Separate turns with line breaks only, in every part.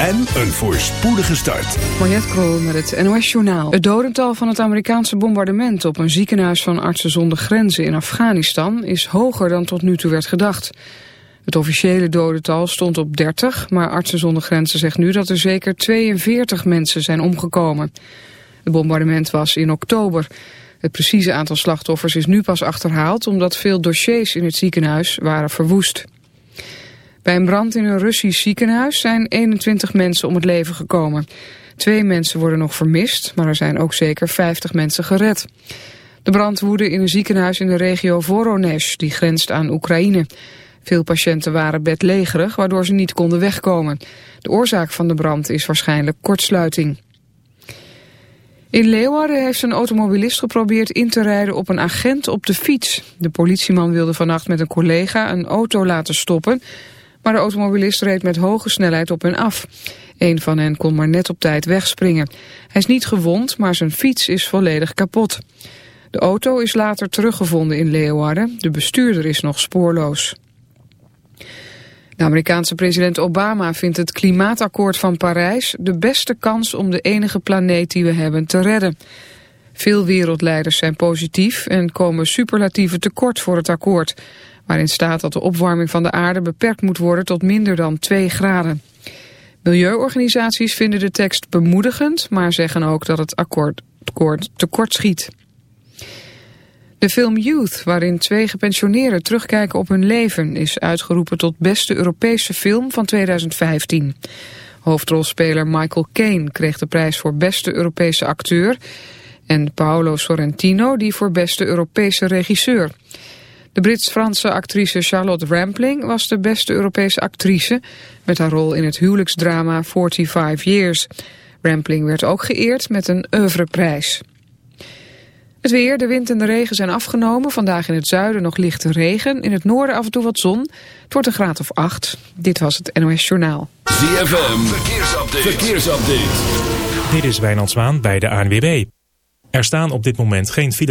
en een voorspoedige start.
Mariette Krol met het NOS Journaal. Het dodental van het Amerikaanse bombardement op een ziekenhuis van Artsen zonder Grenzen in Afghanistan is hoger dan tot nu toe werd gedacht. Het officiële dodental stond op 30, maar Artsen zonder Grenzen zegt nu dat er zeker 42 mensen zijn omgekomen. Het bombardement was in oktober. Het precieze aantal slachtoffers is nu pas achterhaald omdat veel dossiers in het ziekenhuis waren verwoest. Bij een brand in een Russisch ziekenhuis zijn 21 mensen om het leven gekomen. Twee mensen worden nog vermist, maar er zijn ook zeker 50 mensen gered. De brand woedde in een ziekenhuis in de regio Voronezh, die grenst aan Oekraïne. Veel patiënten waren bedlegerig, waardoor ze niet konden wegkomen. De oorzaak van de brand is waarschijnlijk kortsluiting. In Leeuwarden heeft een automobilist geprobeerd in te rijden op een agent op de fiets. De politieman wilde vannacht met een collega een auto laten stoppen... maar de automobilist reed met hoge snelheid op hen af. Een van hen kon maar net op tijd wegspringen. Hij is niet gewond, maar zijn fiets is volledig kapot. De auto is later teruggevonden in Leeuwarden. De bestuurder is nog spoorloos. De Amerikaanse president Obama vindt het klimaatakkoord van Parijs de beste kans om de enige planeet die we hebben te redden. Veel wereldleiders zijn positief en komen superlatieven tekort voor het akkoord, waarin staat dat de opwarming van de aarde beperkt moet worden tot minder dan 2 graden. Milieuorganisaties vinden de tekst bemoedigend, maar zeggen ook dat het akkoord, akkoord tekort schiet. De film Youth, waarin twee gepensioneerden terugkijken op hun leven... is uitgeroepen tot beste Europese film van 2015. Hoofdrolspeler Michael Caine kreeg de prijs voor beste Europese acteur... en Paolo Sorrentino die voor beste Europese regisseur. De Brits-Franse actrice Charlotte Rampling was de beste Europese actrice... met haar rol in het huwelijksdrama 45 Years. Rampling werd ook geëerd met een oeuvreprijs. Het weer, de wind en de regen zijn afgenomen. Vandaag in het zuiden nog lichte regen. In het noorden af en toe wat zon. Het wordt een graad of acht. Dit was het NOS Journaal.
ZFM, verkeersupdate. verkeersupdate.
Dit is Wijnand Zwaan bij de ANWB. Er staan op dit moment geen file.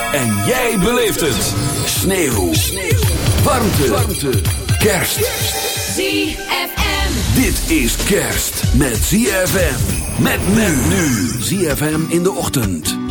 En jij beleeft het. Sneeuw. Warmte. Warmte. Kerst.
ZFM.
Dit is kerst met ZFM. Met men nu. ZFM in de ochtend.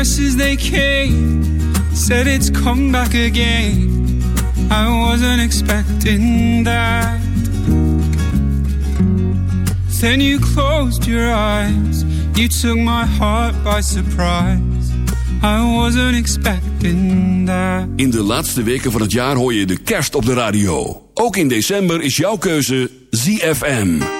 nurses they came said it's come back again. I wasn't expecting that. Then you closed your eyes, you took my heart by surprise. I wasn't expecting that.
In de laatste weken van het jaar hoor je de kerst op de radio. Ook in december is jouw keuze ZFM.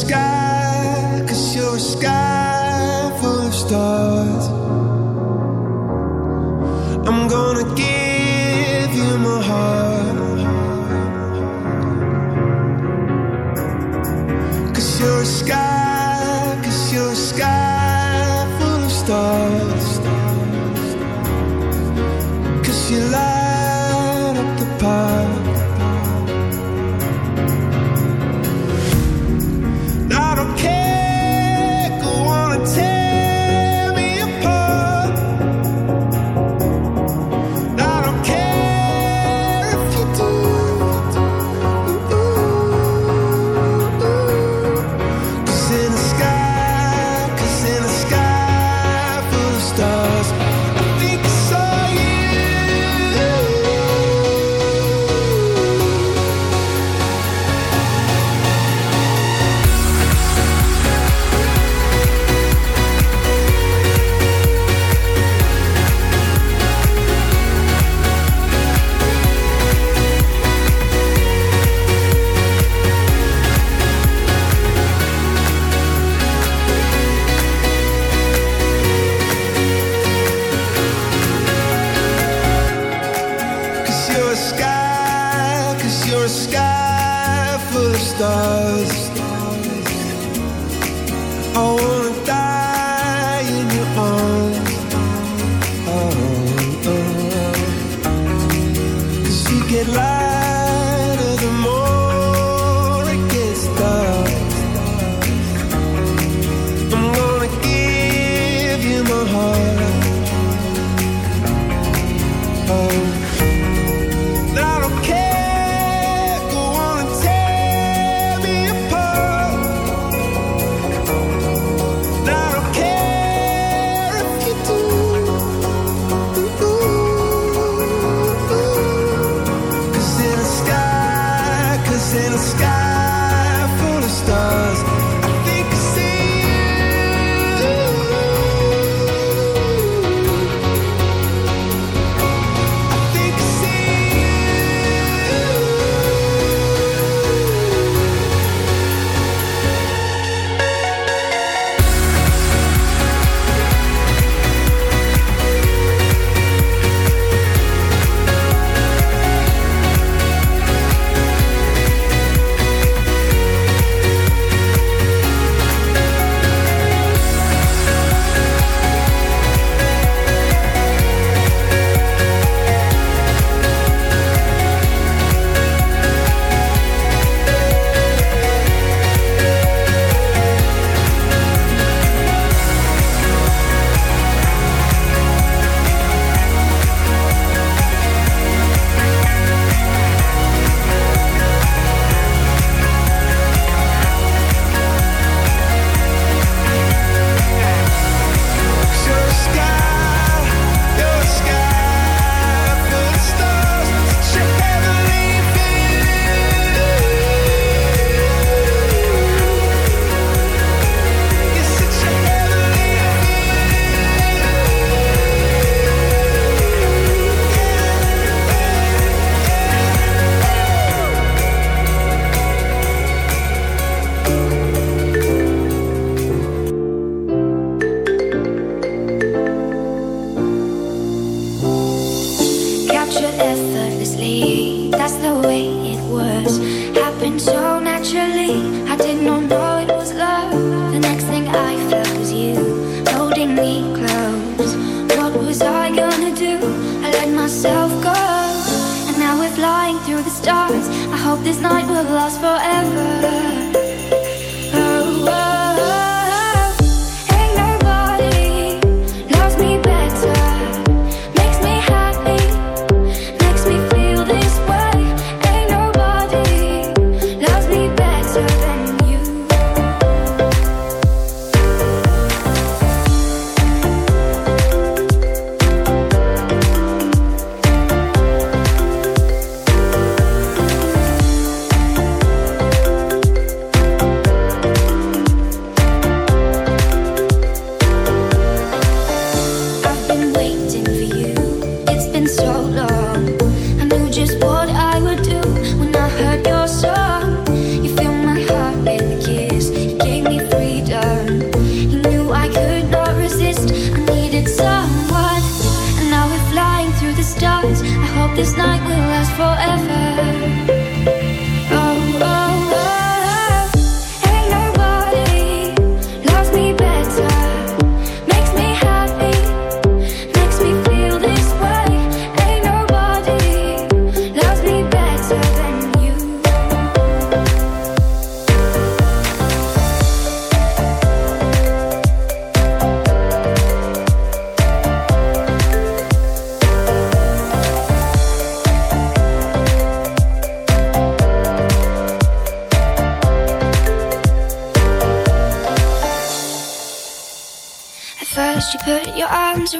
sky,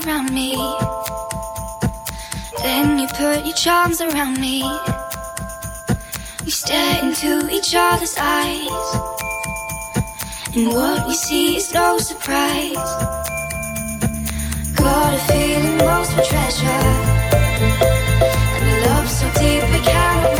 around me. Then you put your charms around me. We stare into each other's eyes. And what we see is no surprise. Got a feeling lost for treasure. And a love so deep we cannot.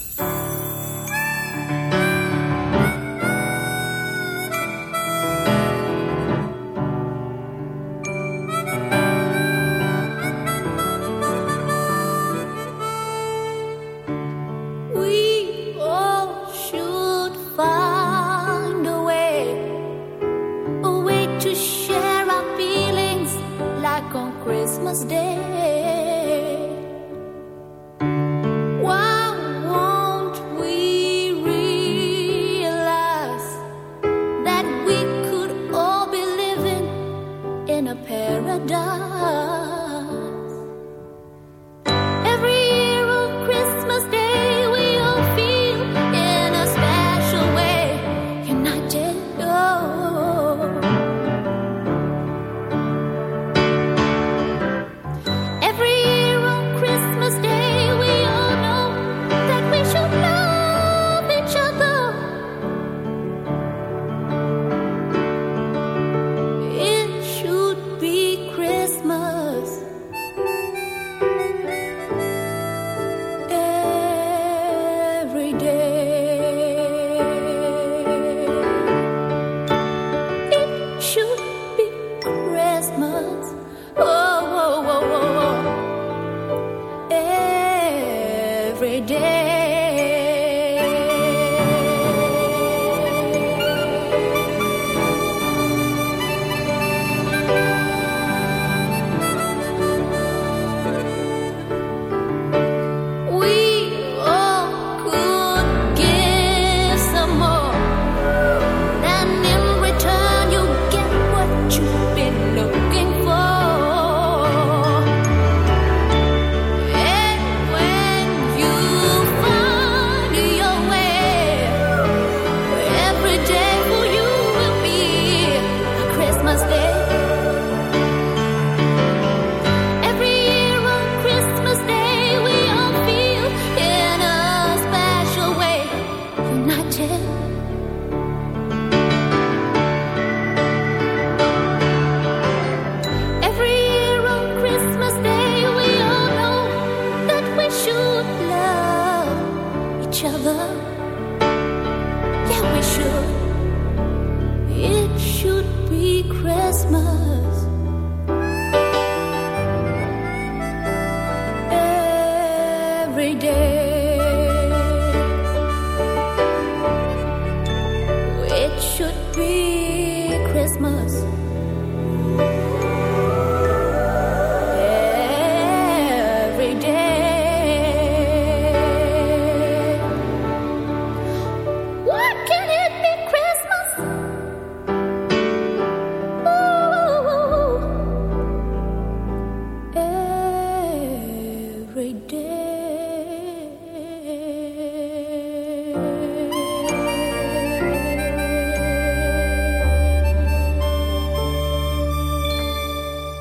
day.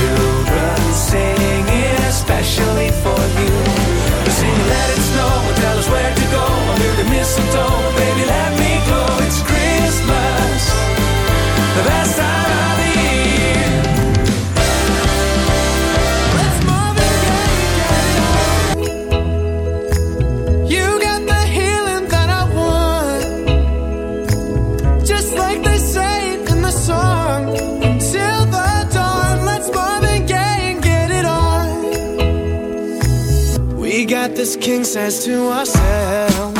children sing, especially for you. Sing, let it snow, tell us where to go I'm here to miss the mistletoe. Baby, let me go.
this king says to ourselves.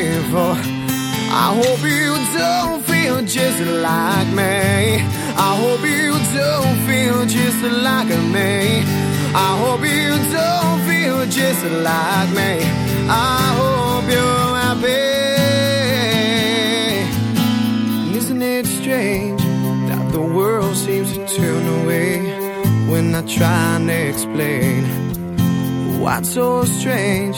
beautiful. I hope you don't feel just like me. I hope you don't feel just like me. I hope you don't feel just like me. I hope you're happy. Isn't it strange that the world seems to turn away when I try and explain what's so strange?